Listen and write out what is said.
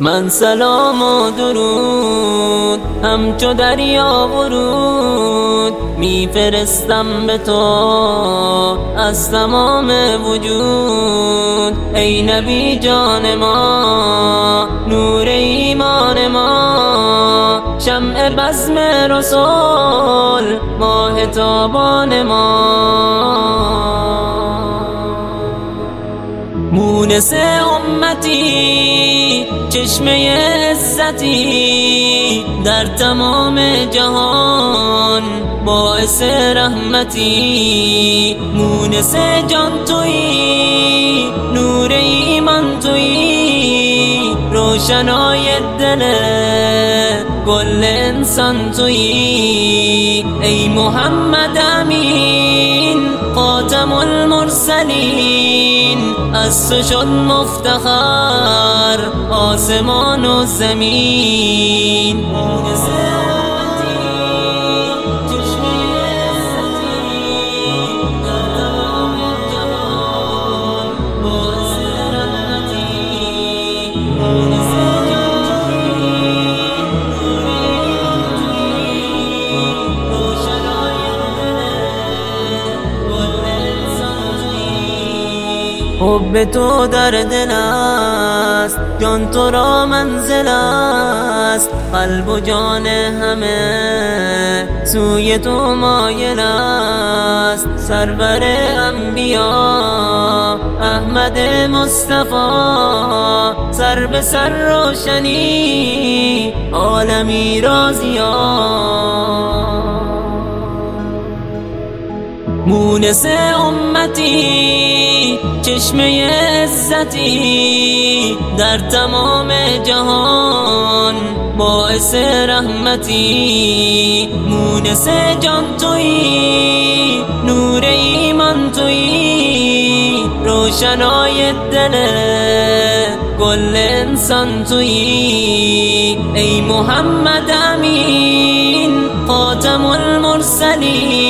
من سلام و درود همچو دریا ورود میفرستم به تو از تمام وجود. ای نبی جان ما نور ایمان ما شمع بزم رسول ماه تابان ما. مونس امتی چشمه عزتی در تمام جهان باعث رحمتی. مونس جان توی نور ایمان توی روشنای دل گل انسان توی. ای محمد امین المرسلین از تو شد مفتخر آسمان و زمین. حب تو در دل است. جان تو را منزل است. قلب و جان همه سوی تو مایل است. سرور انبیا احمد مصطفی سر به سر روشنی عالمی رازیا مونس امتی چشمه عزتی در تمام جهان باعث رحمتی. مونس جان توی نور ایمان توی روشنای دل گل انسان توی ای محمد امین خاتم المرسلین.